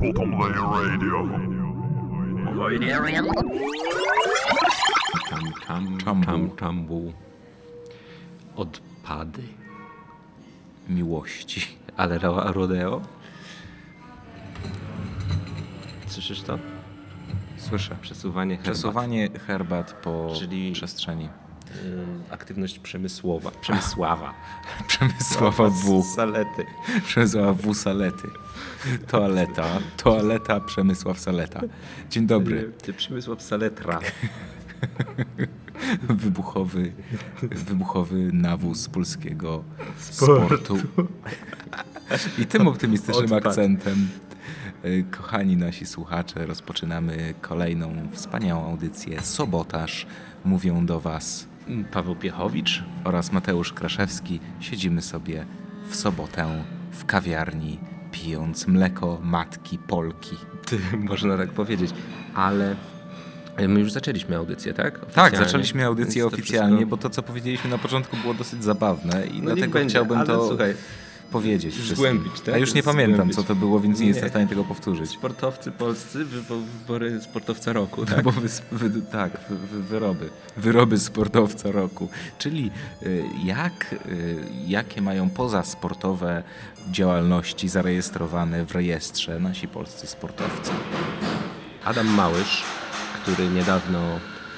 Bottom Layer Radio. Tam, tam, Czambu. tam, czambu. Odpady Miłości. Ale ro- rodeo? Słyszysz to? Słyszę. Przesuwanie herbat. Przesuwanie herbat po Czyli- przestrzeni. Y, Aktywność przemysłowa. Przemysława. Przemysława W. Salety. Przemysława W. Salety. Toaleta. Toaleta Przemysław Saleta. Dzień dobry. Przemysław Saletra. Wybuchowy, wybuchowy nawóz polskiego sportu. I tym optymistycznym Odpad. akcentem, y, kochani nasi słuchacze, rozpoczynamy kolejną wspaniałą audycję. Sobotaż. Mówią do Was Paweł Piechowicz. oraz Mateusz Kraszewski. Siedzimy sobie w sobotę w kawiarni, pijąc mleko matki Polki. Ty, można tak powiedzieć. Ale my już zaczęliśmy audycję, tak? Tak, Oficjalnie. zaczęliśmy audycję Więc to oficjalnie, wszystko- bo to, co powiedzieliśmy na początku, było dosyć zabawne i No dlatego będzie, chciałbym to słuchaj, powiedzieć. zgłębić, tak? A już nie pamiętam, Zgłębić. co to było, więc nie, Nie. jestem w stanie tego powtórzyć. Sportowcy polscy, wybo- wybory sportowca roku, tak? Tak, bo wy, wy, tak wy, wy, wyroby. Wyroby sportowca roku. Czyli y, jak, y, jakie mają pozasportowe działalności zarejestrowane w rejestrze nasi polscy sportowcy? Adam Małysz, który niedawno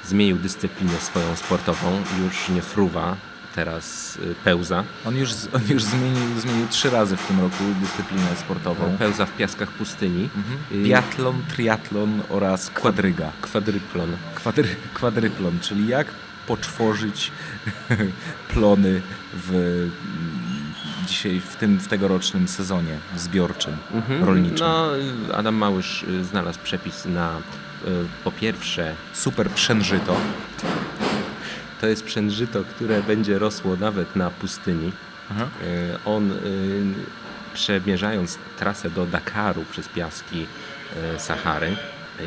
zmienił dyscyplinę swoją sportową, już nie fruwa, teraz y, pełza. On już, on już zmienił, zmienił trzy razy w tym roku dyscyplinę sportową. Pełza w piaskach pustyni. Mhm. Y, Biatlon, triatlon oraz kwadryga. Kwadryplon. Kwadry, kwadryplon, czyli jak poczworzyć plony w mm, dzisiaj w tym w tegorocznym sezonie zbiorczym, rolniczym. No, Adam Małysz y, znalazł przepis na po pierwsze Super przężyto. To jest przężyto, które będzie rosło nawet na pustyni. Y, On y, przemierzając trasę do Dakaru przez piaski y, Sahary,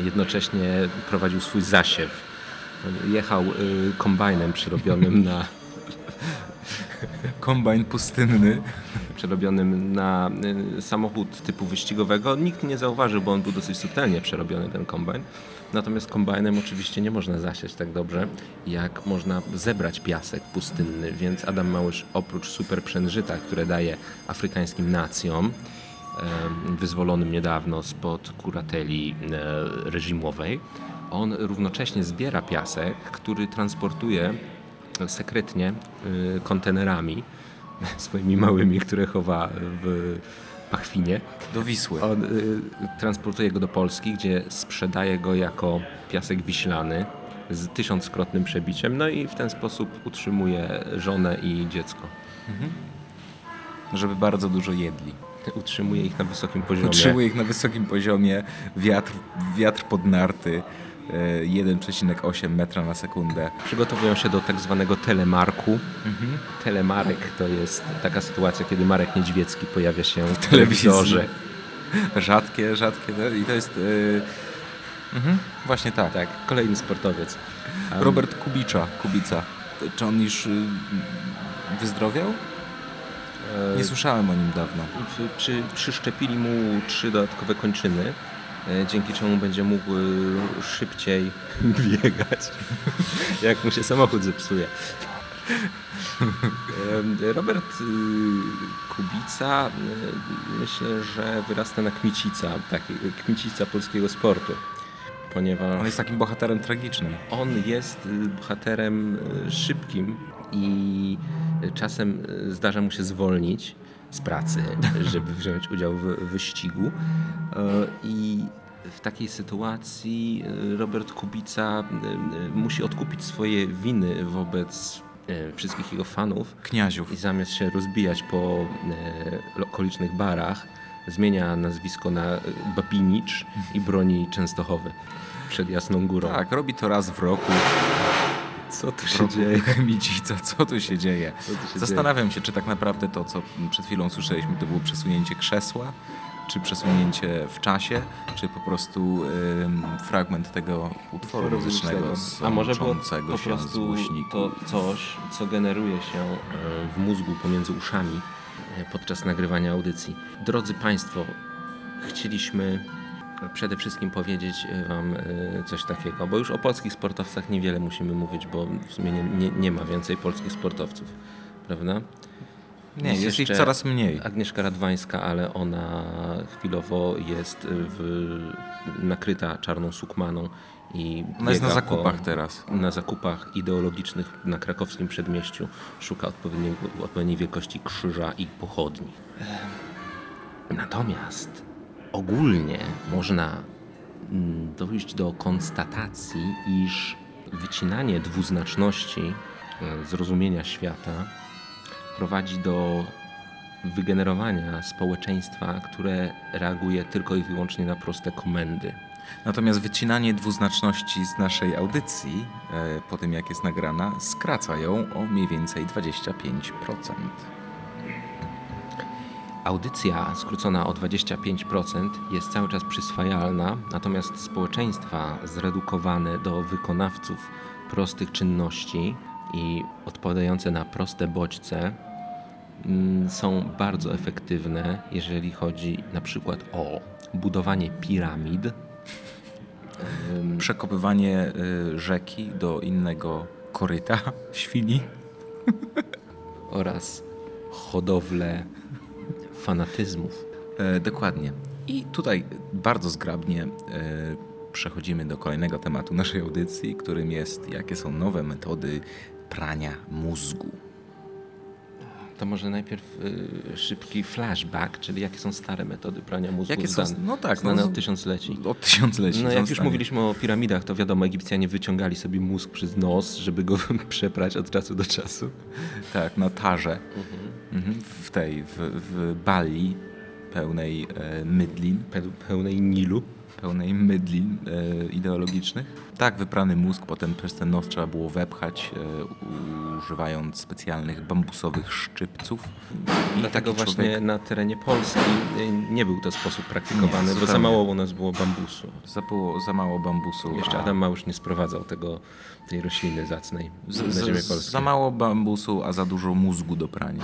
jednocześnie prowadził swój zasiew. Jechał y, kombajnem przerobionym na, Kombajn pustynny. przerobionym na y, samochód typu wyścigowego. Nikt nie zauważył, bo on był dosyć subtelnie przerobiony, ten kombajn. Natomiast kombajnem oczywiście nie można zasiać tak dobrze, jak można zebrać piasek pustynny, więc Adam Małysz oprócz super przężyta, które daje afrykańskim nacjom, wyzwolonym niedawno spod kurateli e, reżimowej, on równocześnie zbiera piasek, który transportuje sekretnie y, kontenerami swoimi małymi, które chowa w pachwinie. Do Wisły. On y, transportuje go do Polski, gdzie sprzedaje go jako piasek wiślany z tysiąckrotnym przebiciem, no i w ten sposób utrzymuje żonę i dziecko. Żeby bardzo dużo jedli. Utrzymuje ich na wysokim poziomie. Utrzymuje ich na wysokim poziomie. Wiatr, wiatr pod narty. E, 1,8 metra na sekundę. Przygotowują się do tak zwanego telemarku. Telemarek to jest taka sytuacja, kiedy Marek Niedźwiecki pojawia się w telewizji. telewizorze. Rzadkie, rzadkie. no I to jest... e, mhm, właśnie tak. Tak, kolejny sportowiec. Um, Robert Kubicza, Kubica. Czy on już y, wyzdrowiał? e, Nie słyszałem o nim dawno. przy, przyszczepili mu trzy dodatkowe kończyny, dzięki czemu będzie mógł e, szybciej biegać, jak mu się samochód zepsuje. E, Robert y, Kubica y, myślę, że wyrasta na kmicica, taki, kmicica polskiego sportu, ponieważ On jest takim bohaterem tragicznym. on jest y, bohaterem y, szybkim i czasem zdarza mu się zwolnić z pracy, żeby wziąć udział w wyścigu. I w takiej sytuacji y, Robert Kubica y, y, musi odkupić swoje winy wobec wszystkich jego fanów Kniaziów. i zamiast się rozbijać po okolicznych barach, zmienia nazwisko na Babinicz i broni Częstochowy przed Jasną Górą. Tak, robi to raz w roku. Co tu się dzieje? Chemicica, co tu się dzieje? Tu się Zastanawiam się, czy tak naprawdę to, co przed chwilą słyszeliśmy, to było przesunięcie krzesła, czy przesunięcie w czasie, czy po prostu ym, fragment tego utworu muzycznego A może było po prostu to coś, co generuje się e, w mózgu pomiędzy uszami e, podczas nagrywania audycji. Drodzy Państwo, chcieliśmy przede wszystkim powiedzieć e, Wam coś takiego, bo już o polskich sportowcach niewiele musimy mówić, bo w sumie nie, nie, nie ma więcej polskich sportowców, prawda? Nie, jest ich jeszcze coraz mniej. Agnieszka Radwańska, ale ona chwilowo jest w, nakryta czarną sukmaną i Ona jest na zakupach po, teraz. Na zakupach ideologicznych na krakowskim przedmieściu szuka odpowiedniej, odpowiedniej wielkości krzyża i pochodni. Natomiast ogólnie można mm, dojść do konstatacji, iż wycinanie dwuznaczności e, zrozumienia świata prowadzi do wygenerowania społeczeństwa, które reaguje tylko i wyłącznie na proste komendy. Natomiast wycinanie dwuznaczności z naszej audycji, e, po tym jak jest nagrana, skraca ją o mniej więcej 25%. Audycja skrócona o 25% jest cały czas przyswajalna, natomiast społeczeństwa zredukowane do wykonawców prostych czynności i odpowiadające na proste bodźce są bardzo efektywne, jeżeli chodzi na przykład o budowanie piramid, Przekopywanie y, rzeki do innego koryta świni. oraz hodowlę fanatyzmów. E, dokładnie. I tutaj bardzo zgrabnie e, przechodzimy do kolejnego tematu naszej audycji, którym jest jakie są nowe metody prania mózgu. To może najpierw y, szybki flashback, czyli jakie są stare metody prania mózgu Jakie są- no tak, znane no, od tysiącleci. Od tysiącleci. No jak już stanie. mówiliśmy o piramidach, to wiadomo, Egipcjanie wyciągali sobie mózg przez nos, żeby go przeprać od czasu do czasu. Tak, na tarze. Mhm. W tej, w, w bali pełnej e, mydlin. Pe pełnej Nilu. pełnej mydlin e, ideologicznych. Tak, wyprany mózg potem przez ten nos trzeba było wepchać, e, używając specjalnych bambusowych szczypców. I Dlatego taki właśnie człowiek- na terenie Polski nie był to sposób praktykowany, Nie, bo za mało u nas było bambusu. Za, było, za mało bambusu. Jeszcze a- Adam Małysz nie sprowadzał tego, tej rośliny zacnej z, na ziemię polską. za mało bambusu, a za dużo mózgu do prania.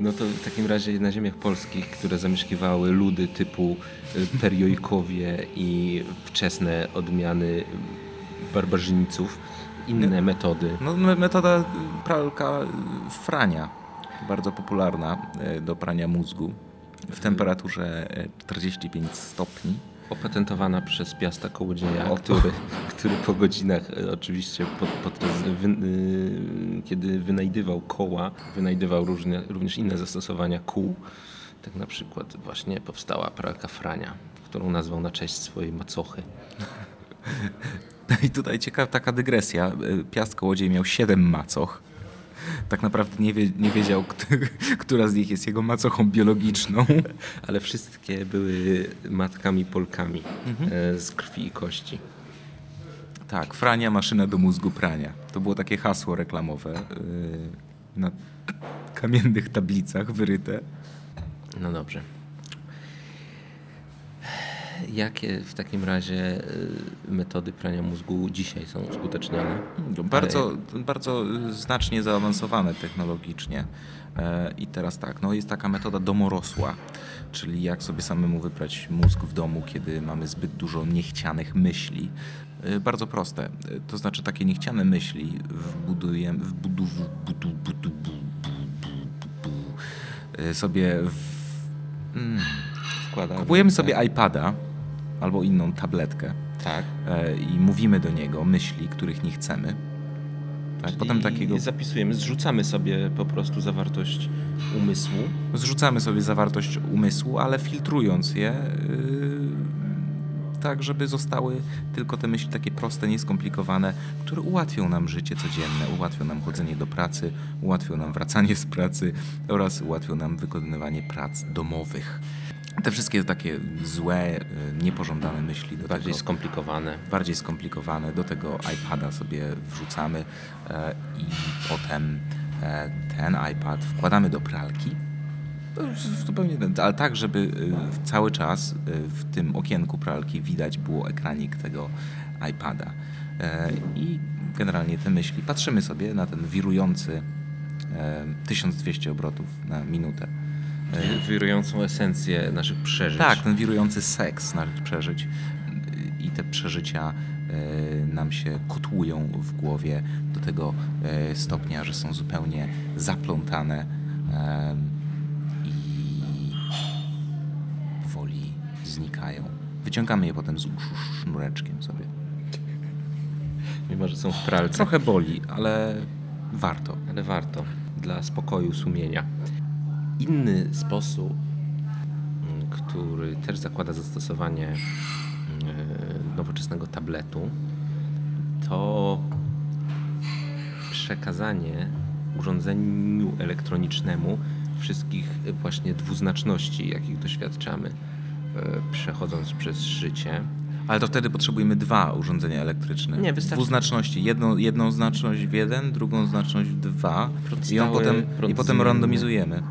No to w takim razie na ziemiach polskich, które zamieszkiwały ludy typu y, periojkowie i wczesne odmiany barbarzyńców, inne metody. No, me- metoda y, pralka y, frania, bardzo popularna y, do prania mózgu w temperaturze y, 45 stopni. Opatentowana przez Piasta Kołodzieja, O. który, który po godzinach oczywiście pod, podczas wy, y, kiedy wynajdywał koła, wynajdywał różne, również inne zastosowania kół. Tak na przykład właśnie powstała pralka Frania, którą nazwał na cześć swojej macochy. I tutaj ciekawa taka dygresja. Y, Piast Kołodziej miał 7 macoch. Tak naprawdę nie, wie, nie wiedział, kt- która z nich jest jego macochą biologiczną. Ale wszystkie były matkami Polkami Mhm. e, z krwi i kości. Tak, frania, maszyna do mózgu prania. To było takie hasło reklamowe y, na kamiennych tablicach wyryte. No dobrze. Jakie w takim razie y, metody prania mózgu dzisiaj są uskuteczniane? Bardzo, bardzo znacznie zaawansowane technologicznie. E, I teraz tak, no jest taka metoda domorosła, czyli jak sobie samemu wyprać mózg w domu, kiedy mamy zbyt dużo niechcianych myśli. E, Bardzo proste. E, To znaczy takie niechciane myśli wbudujemy, wbudu, wbudu, budu, bu, bu, bu, bu, bu, e, sobie w, mm, Wkłada kupujemy sobie iPada albo inną tabletkę Tak. e, i mówimy do niego myśli, których nie chcemy. Tak, Czyli potem takiego zapisujemy, zrzucamy sobie po prostu zawartość umysłu. zrzucamy sobie zawartość umysłu, ale filtrując je yy, tak, żeby zostały tylko te myśli takie proste, nieskomplikowane, które ułatwią nam życie codzienne, ułatwią nam chodzenie do pracy, ułatwią nam wracanie z pracy oraz ułatwią nam wykonywanie prac domowych. Te wszystkie takie złe, yy, niepożądane myśli do Bardziej tego skomplikowane. bardziej skomplikowane. Do tego iPada sobie wrzucamy e, i potem e, ten iPad wkładamy do pralki zupełnie, ale tak, żeby cały czas w tym okienku pralki widać było ekranik tego iPada. E, I generalnie te myśli. Patrzymy sobie na ten wirujący 1200 obrotów na minutę. E, wirującą esencję naszych przeżyć. Tak, ten wirujący seks naszych przeżyć. I te przeżycia e, nam się kotłują w głowie do tego stopnia, że są zupełnie zaplątane i powoli znikają. Wyciągamy je potem z uszu sznureczkiem sobie. Mimo, że są w pralce. Trochę boli, ale warto. Ale warto. Dla spokoju sumienia. Inny sposób, mm, który też zakłada zastosowanie mm, nowoczesnego tabletu, to przekazanie urządzeniu elektronicznemu wszystkich właśnie dwuznaczności, jakich doświadczamy, e, przechodząc przez życie. Ale to wtedy potrzebujemy dwa urządzenia elektryczne. Nie, wystarczy. Dwuznaczności. Jedną, jedną znaczność w jeden, drugą znaczność w dwa. I, potem, i potem randomizujemy.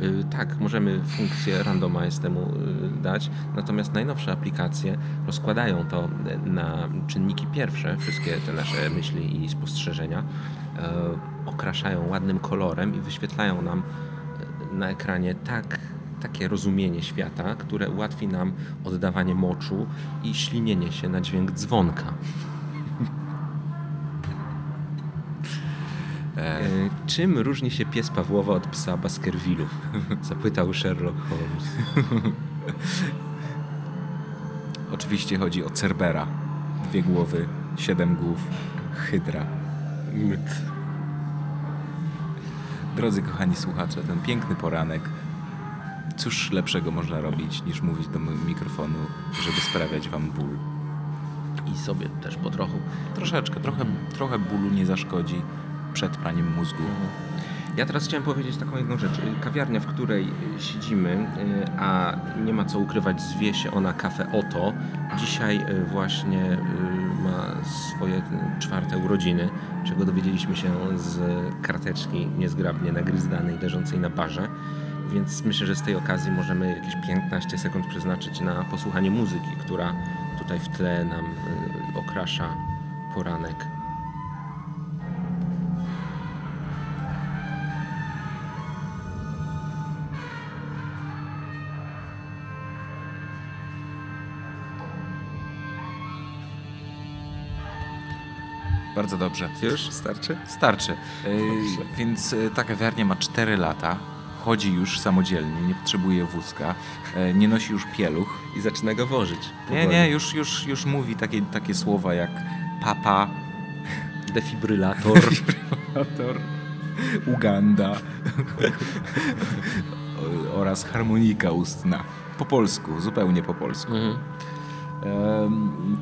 Yy, tak, możemy funkcję randomize temu yy, dać, natomiast najnowsze aplikacje rozkładają to na czynniki pierwsze, wszystkie te nasze myśli i spostrzeżenia, yy, okraszają ładnym kolorem i wyświetlają nam na ekranie tak takie rozumienie świata, które ułatwi nam oddawanie moczu i ślinienie się na dźwięk dzwonka. E, czym różni się pies Pawłowa od psa Baskervillu? Zapytał Sherlock Holmes. Oczywiście chodzi o Cerbera. Dwie głowy, siedem głów, hydra. Myt. Drodzy kochani słuchacze, ten piękny poranek cóż lepszego można robić niż mówić do mikrofonu, żeby sprawiać wam ból. I sobie też po trochu. Troszeczkę, trochę, trochę bólu nie zaszkodzi przed praniem mózgu. Ja teraz chciałem powiedzieć taką jedną rzecz. Kawiarnia, w której siedzimy, y, a nie ma co ukrywać, zwie się ona Kafe Oto. Dzisiaj y, właśnie y, ma swoje czwarte urodziny, czego dowiedzieliśmy się z karteczki niezgrabnie nagryzdanej, leżącej na barze. Więc myślę, że z tej okazji możemy jakieś 15 sekund przeznaczyć na posłuchanie muzyki, która tutaj w tle nam okrasza poranek. Bardzo dobrze. Już? Starczy? Starczy. Więc ta kawiarnia ma 4 lata chodzi już samodzielnie, nie potrzebuje wózka, e, nie nosi już pieluch. I zaczyna go wożyć. Nie, nie, już, już, już mówi takie, takie słowa jak papa, defibrylator, defibrylator Uganda oraz harmonika ustna. Po polsku, zupełnie po polsku. Mhm.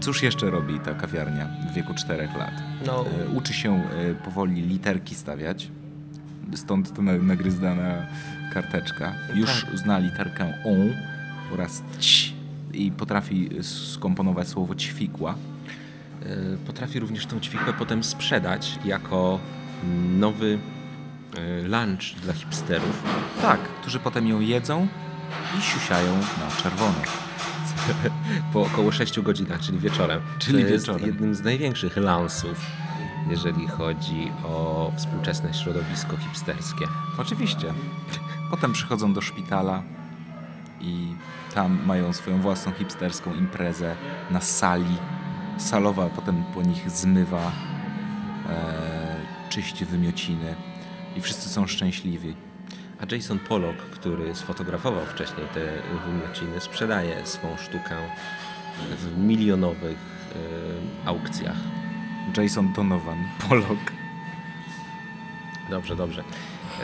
Cóż jeszcze robi ta kawiarnia w wieku czterech lat? No. E, uczy się e, powoli literki stawiać stąd to nagryzdana karteczka. Już tak. zna literkę O oraz ć i potrafi skomponować słowo ćwikła. E, potrafi również tą ćwikłę potem sprzedać jako nowy lunch dla hipsterów. Tak, którzy potem ją jedzą i siusiają na czerwono. Po około 6 godzinach, czyli wieczorem. Czyli to wieczorem. jest jednym z największych lansów jeżeli chodzi o współczesne środowisko hipsterskie. Oczywiście. Potem przychodzą do szpitala i tam mają swoją własną hipsterską imprezę na sali. Salowa potem po nich zmywa, e, czyści wymiociny i wszyscy są szczęśliwi. A Jason Pollock, który sfotografował wcześniej te wymiociny, sprzedaje swą sztukę w milionowych e, aukcjach. Jason Donovan, Polak. Dobrze, dobrze.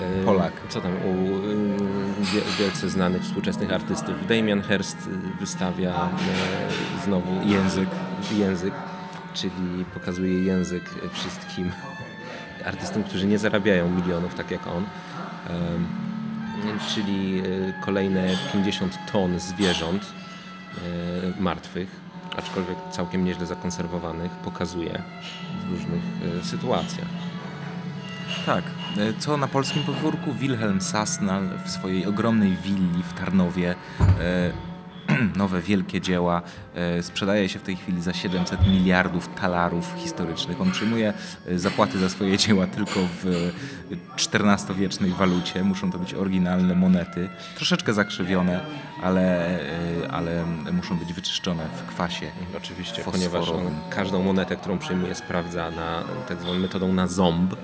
E, Polak. Co tam u y, wielce znanych współczesnych artystów? Damian Hirst wystawia e, znowu język, język, czyli pokazuje język wszystkim artystom, którzy nie zarabiają milionów, tak jak on. Czyli e, kolejne 50 ton zwierząt martwych aczkolwiek całkiem nieźle zakonserwowanych, pokazuje w różnych e, sytuacjach. Tak. E, co na polskim podwórku? Wilhelm Sasnal w swojej ogromnej willi w Tarnowie e, nowe wielkie dzieła. E, sprzedaje się w tej chwili za 700 miliardów talarów historycznych. On przyjmuje e, zapłaty za swoje dzieła tylko w XIV-wiecznej walucie. Muszą to być oryginalne monety, troszeczkę zakrzywione, ale, e, ale muszą być wyczyszczone w kwasie. Oczywiście, ponieważ on każdą monetę, którą przyjmuje, sprawdza na tak zwaną metodą na ząb,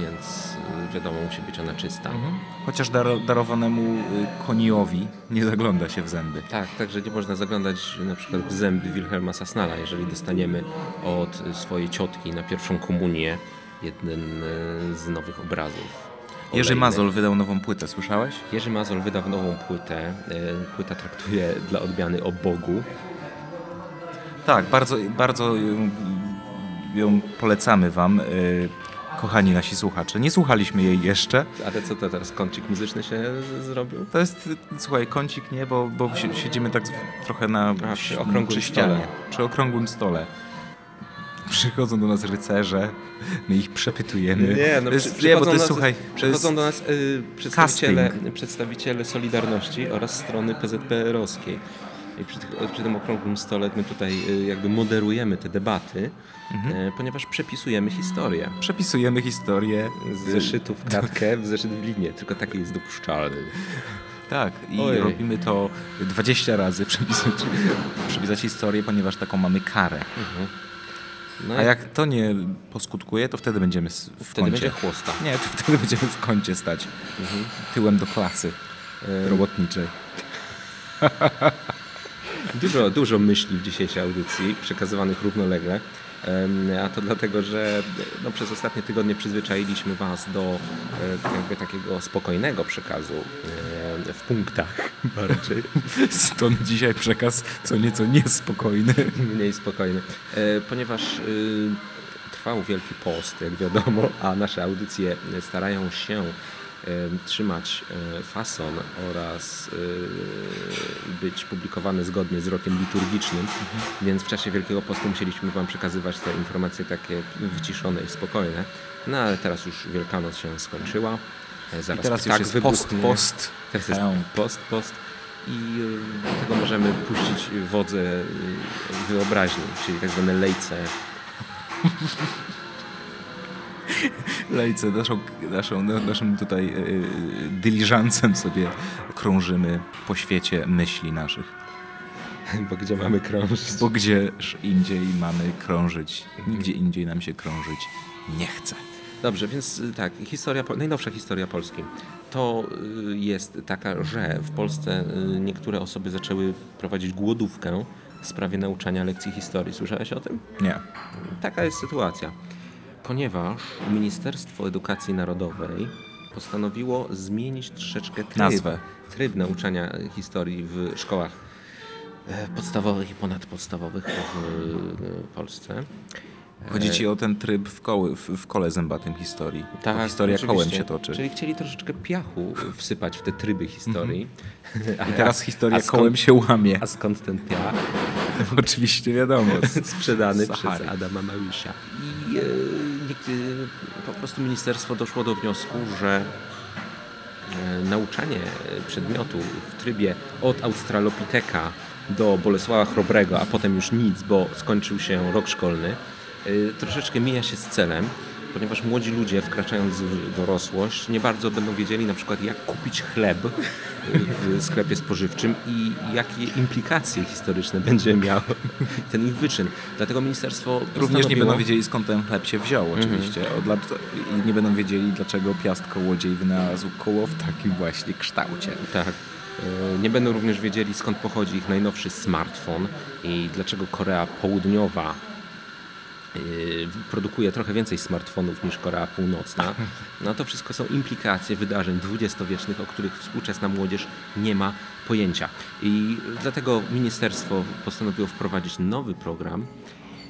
więc wiadomo, musi być ona czysta. Mhm. Chociaż dar darowanemu y, koniowi nie zagląda się w zęby. Tak, także nie można zaglądać na przykład w zęby Wilhelma Sasnala, jeżeli dostaniemy od swojej ciotki na pierwszą komunię jeden y, z nowych obrazów. Jerzy Mazol wydał nową płytę, słyszałeś? Jerzy Mazol wydał nową płytę. Y, płyta traktuje dla odmiany o Bogu. Tak, bardzo, bardzo ją polecamy wam kochani nasi słuchacze. Nie słuchaliśmy jej jeszcze. Ale co to teraz, kącik muzyczny się zrobił? To jest, słuchaj, kącik nie, bo, bo siedzimy tak trochę na A, przy okrągłym przy ścianie. Stole. Przy okrągłym stole. Przychodzą do nas rycerze, my ich przepytujemy. Nie, no, jest, nie bo to jest, słuchaj, przychodzą do nas przedstawiciele, przedstawiciele Solidarności oraz strony PZPR-owskiej. I przy, przy, tym okrągłym stole my tutaj y, jakby moderujemy te debaty, mhm. E, ponieważ przepisujemy historię. Przepisujemy historię. Z zeszytu w kartkę, w zeszyt w linię, tylko taki jest dopuszczalny. Tak, i Ojej. robimy to 20 razy, przepisać, przepisać historię, ponieważ taką mamy karę. Mhm. No A jak to nie poskutkuje, to wtedy będziemy w wtedy kącie. będzie chłosta. Nie, to wtedy będziemy w kącie stać. Mhm. Tyłem do klasy robotniczej. Dużo, dużo myśli w dzisiejszej audycji, przekazywanych równolegle. A to dlatego, że no, przez ostatnie tygodnie przyzwyczailiśmy Was do e, jakby takiego spokojnego przekazu e, w punktach bardziej. Stąd dzisiaj przekaz co nieco niespokojny. Mniej spokojny. E, ponieważ trwał Wielki Post, jak wiadomo, a nasze audycje starają się trzymać fason oraz e, być publikowane zgodnie z rokiem liturgicznym, mhm. więc w czasie Wielkiego Postu musieliśmy Wam przekazywać te informacje takie wyciszone i spokojne. No ale teraz już Wielkanoc się skończyła. E, zaraz I teraz tak jest post, post. Teraz jest post, post. I dlatego możemy puścić wodze wyobraźni, czyli tak zwane lejce lejce, naszą, naszą, naszym tutaj yy, dyliżancem sobie krążymy po świecie myśli naszych. Bo gdzie mamy krążyć? Bo gdzież indziej mamy krążyć. Nigdzie indziej nam się krążyć nie chce. Dobrze, więc y, tak, historia, najnowsza historia Polski to y, jest taka, że w Polsce niektóre osoby zaczęły prowadzić głodówkę w sprawie nauczania lekcji historii. Słyszałeś o tym? Nie. Taka jest sytuacja ponieważ Ministerstwo Edukacji Narodowej postanowiło zmienić troszeczkę tryb, Nazwę. tryb nauczania historii w szkołach e, podstawowych i ponadpodstawowych w Polsce. Chodzi ci o ten tryb w, koły, w, w kole zębatym historii. Tak, to historia oczywiście. kołem się toczy. Czyli chcieli troszeczkę piachu wsypać w te tryby historii. Mm-hmm. I teraz historia skąd, kołem się łamie. A skąd ten piach? Oczywiście wiadomo. Sprzedany przez Adama Małysza. I e, po prostu ministerstwo doszło do wniosku, że e, nauczanie przedmiotu w trybie od Australopiteka do Bolesława Chrobrego, a potem już nic, bo skończył się rok szkolny, Y, troszeczkę mija się z celem, ponieważ młodzi ludzie wkraczając w dorosłość nie bardzo będą wiedzieli na przykład jak kupić chleb w sklepie spożywczym i jakie implikacje historyczne będzie miał ten ich wyczyn. Dlatego ministerstwo Również nie będą wiedzieli skąd ten chleb się wziął mhm. oczywiście. -hmm. I nie będą wiedzieli dlaczego Piast Kołodziej wynalazł koło w takim właśnie kształcie. Tak. Y, nie będą również wiedzieli skąd pochodzi ich najnowszy smartfon i dlaczego Korea Południowa produkuje trochę więcej smartfonów niż Korea Północna. No to wszystko są implikacje wydarzeń dwudziestowiecznych, o których współczesna młodzież nie ma pojęcia. I dlatego ministerstwo postanowiło wprowadzić nowy program,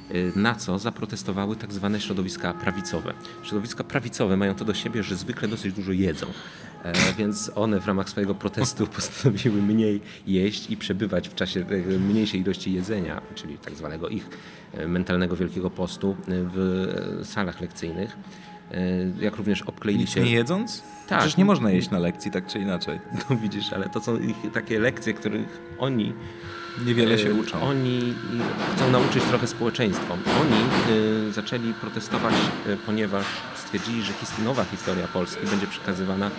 yy, na co zaprotestowały tak zwane środowiska prawicowe. Środowiska prawicowe mają to do siebie, że zwykle dosyć dużo jedzą. E, więc one w ramach swojego protestu postanowiły mniej jeść i przebywać w czasie mniejszej ilości jedzenia, czyli tak zwanego ich e, mentalnego Wielkiego Postu e, w salach lekcyjnych. e, jak również obkleili Nic się... nie jedząc? Tak. Przecież nie można jeść na lekcji, tak czy inaczej. No widzisz, ale to są ich takie lekcje, których oni Niewiele się E, uczą. Oni chcą nauczyć trochę społeczeństwo. Oni e, zaczęli protestować, e, ponieważ stwierdzili, że nowa historia Polski będzie przekazywana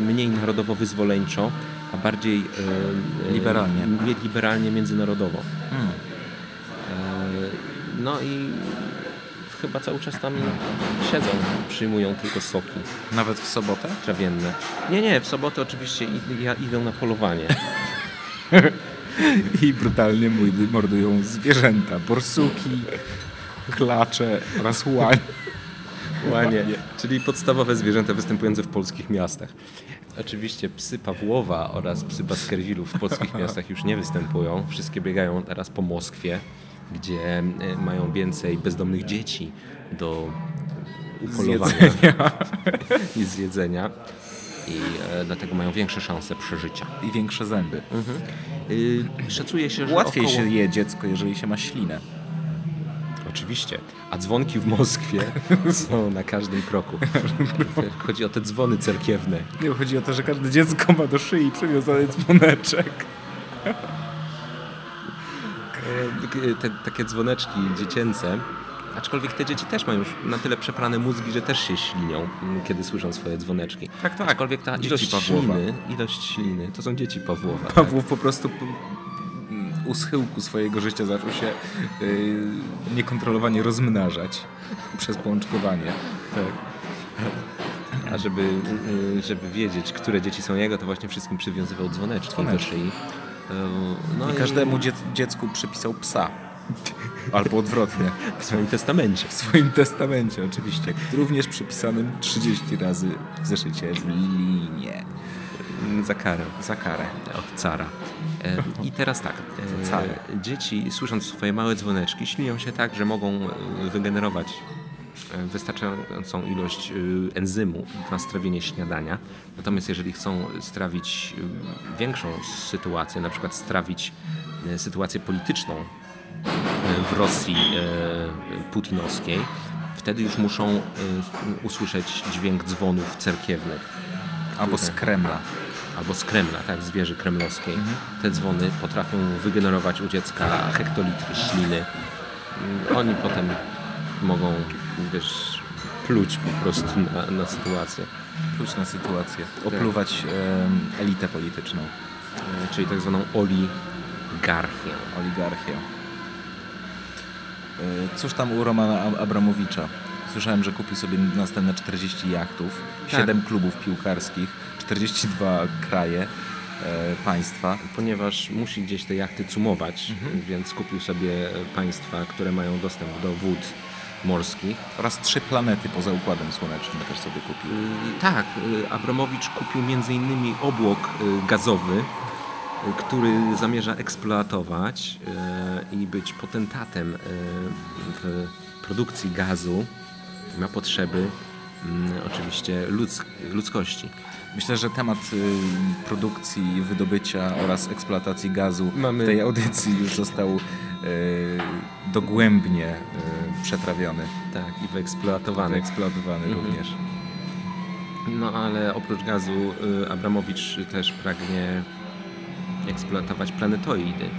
mniej narodowo-wyzwoleńczo, a bardziej Liberalnie. liberalnie międzynarodowo. Hmm. No i chyba cały czas tam siedzą, przyjmują tylko soki Nawet w sobotę? trawienne. Nie, nie, w sobotę oczywiście id- ja- idą na polowanie. I brutalnie mordują zwierzęta. Borsuki, klacze oraz łanie. Łanie, czyli podstawowe zwierzęta występujące w polskich miastach. Oczywiście psy Pawłowa oraz psy Baskervillów w polskich miastach już nie występują. Wszystkie biegają teraz po Moskwie, gdzie e, mają więcej bezdomnych dzieci do upolowania i zjedzenia. I e, dlatego mają większe szanse przeżycia. I większe zęby. Y, szacuje się, że Łatwiej około... się je dziecko, jeżeli się ma ślinę. Oczywiście. A dzwonki w Moskwie są na każdym kroku. Chodzi o te dzwony cerkiewne. Nie, chodzi o to, że każde dziecko ma do szyi przywiązany dzwoneczek. E, Te, takie dzwoneczki dziecięce. Aczkolwiek te dzieci też mają już na tyle przeprane mózgi, że też się ślinią, m, kiedy słyszą swoje dzwoneczki. Tak, tak. Aczkolwiek ta Dzieci ilość Pawłowa. śliny, ilość śliny, to są dzieci Pawłowa. Pawłów po prostu p- u schyłku swojego życia zaczął się yy, niekontrolowanie rozmnażać przez pączkowanie. A żeby, y, żeby wiedzieć, które dzieci są jego, to właśnie wszystkim przywiązywał dzwoneczki, Dzwoneczki. do szyi. E, No I każdemu dzie- dziecku przypisał psa. Albo odwrotnie. w swoim testamencie. W swoim testamencie oczywiście. Również przypisanym 30 razy w zeszycie w linie. Za karę. Za karę. Od cara. I teraz tak. e. Dzieci, słysząc swoje małe dzwoneczki, ślinią się tak, że mogą e, wygenerować wystarczającą ilość e, enzymu na strawienie śniadania. Natomiast jeżeli chcą strawić e, większą sytuację, na przykład strawić e, sytuację polityczną e, w Rosji e, putinowskiej, wtedy już muszą e, usłyszeć dźwięk dzwonów cerkiewnych Albo z Kremla. albo z Kremla, tak, z wieży kremlowskiej. Te dzwony potrafią wygenerować u dziecka hektolitry śliny. Mm, Oni potem mogą, wiesz, pluć po prostu na, na sytuację. Pluć na sytuację. Opluwać em, elitę polityczną. E, Czyli tak zwaną oligarchię. oligarchię. E, Cóż tam u Romana Ab- Abramowicza? Słyszałem, że kupił sobie następne 40 jachtów, Tak. 7 klubów piłkarskich, 42 kraje, e, państwa. Ponieważ musi gdzieś te jachty cumować, więc kupił sobie państwa, które mają dostęp do wód morskich. Oraz trzy planety poza Układem Słonecznym też sobie kupił. Y, Tak, y, Abramowicz kupił m.in. obłok y, gazowy, który zamierza eksploatować i być potentatem w produkcji gazu na potrzeby mm, oczywiście ludz, ludzkości. Myślę, że temat y, produkcji, wydobycia oraz eksploatacji gazu Mamy- w tej audycji już został y, dogłębnie y, przetrawiony. Tak, i wyeksploatowany. Wyeksploatowany Mhm. również. No ale oprócz gazu Abramowicz też pragnie eksploatować planetoidy,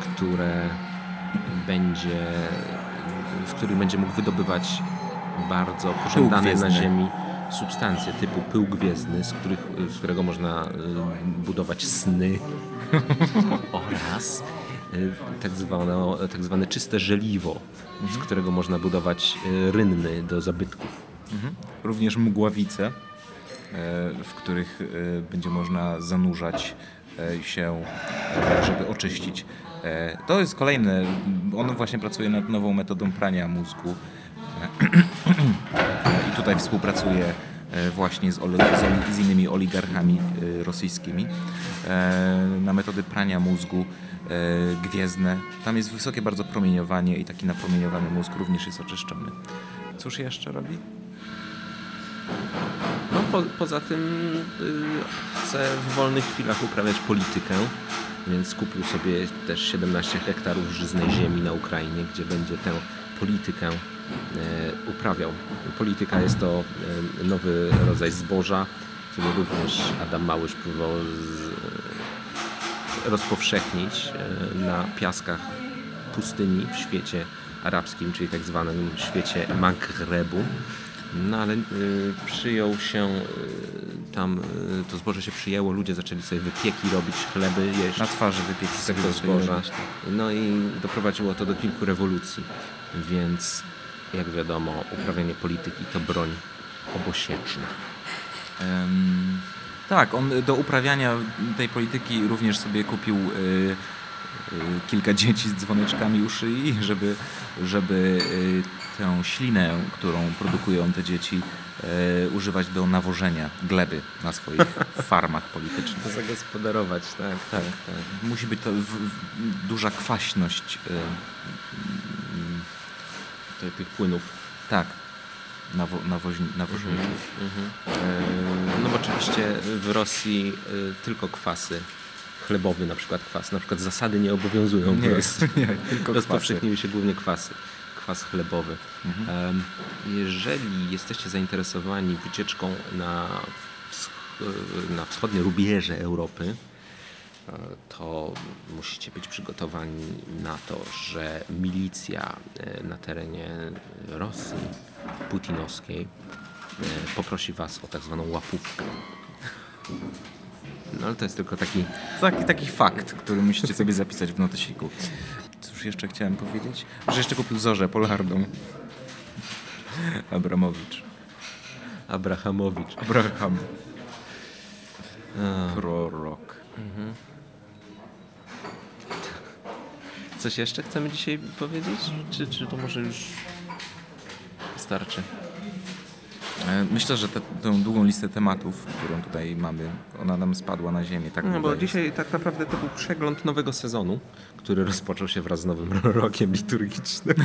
które będzie, w których będzie mógł wydobywać bardzo pożądane na. Ziemi substancje typu pył gwiezdny, z, których, z którego można y, budować sny oraz y, tak zwane, tak zwane czyste żeliwo, z którego można budować y, rynny do zabytków. Mhm. Również mgławice, w których będzie można zanurzać się, żeby oczyścić. To jest kolejne. On właśnie pracuje nad nową metodą prania mózgu. Tutaj współpracuje e, właśnie z, z, innymi oligarchami e, rosyjskimi e, na metody prania mózgu gwiezdne. Tam jest wysokie bardzo promieniowanie i taki napromieniowany mózg również jest oczyszczony. Cóż jeszcze robi? No, po, poza tym y, chce w wolnych chwilach uprawiać politykę, więc kupił sobie też 17 hektarów żyznej ziemi na Ukrainie, gdzie będzie tę politykę uprawiał. Polityka jest to nowy rodzaj zboża, który również Adam Małysz próbował rozpowszechnić na piaskach pustyni w świecie arabskim, czyli tak zwanym świecie Maghrebu. No ale przyjął się tam, to zboże się przyjęło, ludzie zaczęli sobie wypieki robić, chleby jeść. Na twarzy wypieki z tego zboża. No i doprowadziło to do kilku rewolucji. Więc jak wiadomo, uprawianie polityki to broń obosieczna. Um, tak, on do uprawiania tej polityki również sobie kupił y, Y, kilka dzieci z dzwoneczkami u szyi, żeby, żeby y, tę ślinę, którą produkują te dzieci, y, używać do nawożenia gleby na swoich farmach politycznych. Zagospodarować, tak, tak, tak. Musi być to w, w, duża kwaśność tych płynów. Tak. Nawo, nawoźni, nawożników. Mhm, mhm. No bo oczywiście w Rosji tylko kwasy chlebowy na przykład kwas. Na przykład zasady nie obowiązują nie, Nie, tylko Rozpowszechniły się głównie kwasy. Kwas chlebowy. Mhm. Jeżeli jesteście zainteresowani wycieczką na, na wschodnie rubieże Europy, e, to musicie być przygotowani na to, że milicja e, na terenie Rosji putinowskiej e, poprosi was o tak zwaną łapówkę. No ale to jest tylko taki... Taki, taki fakt, który musicie sobie zapisać w notesiku. Cóż jeszcze chciałem powiedzieć? Że jeszcze kupił zorzę polarną. Abramowicz. Abrahamowicz. Abraham. Prorok. Mhm. Coś jeszcze chcemy dzisiaj powiedzieć? Czy, czy to może już starczy? E, myślę, że te, tę długą listę tematów, którą tutaj mamy, ona nam spadła na ziemię. Tak no, bo dzisiaj tak naprawdę to był przegląd nowego sezonu, który rozpoczął się wraz z nowym rokiem liturgicznym.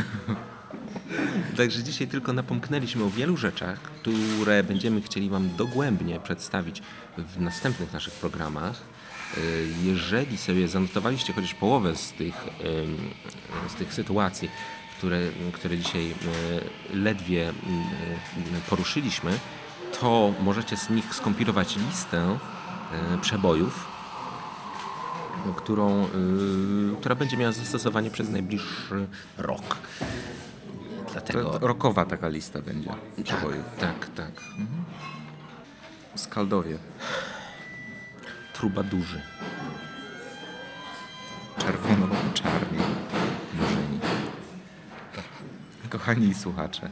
Także dzisiaj tylko napomknęliśmy o wielu rzeczach, które będziemy chcieli Wam dogłębnie przedstawić w następnych naszych programach. E, jeżeli sobie zanotowaliście chociaż połowę z tych, z tych sytuacji, które, które dzisiaj e, ledwie poruszyliśmy, to możecie z nich skompilować listę e, przebojów, którą, która będzie miała zastosowanie przez najbliższy rok. Dlatego... rokowa taka lista będzie tak, przebojów. Tak, tak. tak. Mhm. Skaldowie. Trubadurzy. Czerwono-czarni. Kochani słuchacze.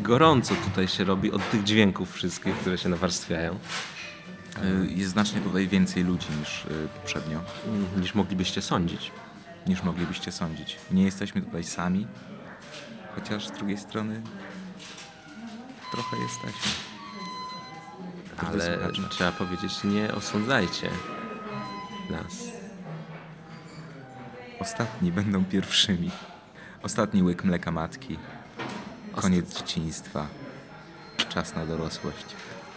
Gorąco tutaj się robi od tych dźwięków wszystkich, które się nawarstwiają. Y, jest znacznie tutaj więcej ludzi niż y, poprzednio. Mm, niż moglibyście sądzić. Niż moglibyście sądzić. Nie jesteśmy tutaj sami, chociaż z drugiej strony trochę jesteśmy. Ale trzeba powiedzieć, nie osądzajcie nas. Ostatni będą pierwszymi. Ostatni łyk mleka matki. Koniec Osta dzieciństwa. Czas na dorosłość.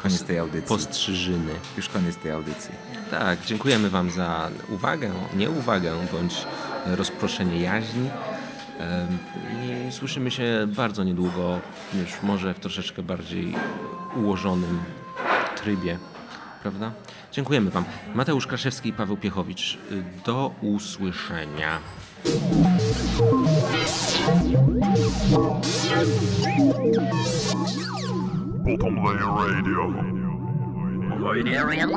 Koniec tej audycji. Postrzyżyny. Już koniec tej audycji. Tak, dziękujemy Wam za uwagę, nieuwagę bądź rozproszenie jaźni. I słyszymy się bardzo niedługo, już może w troszeczkę bardziej ułożonym trybie, prawda? Dziękujemy Wam. Mateusz Kraszewski i Paweł Piechowicz. Do usłyszenia. Bottom Layer Radio. Radio.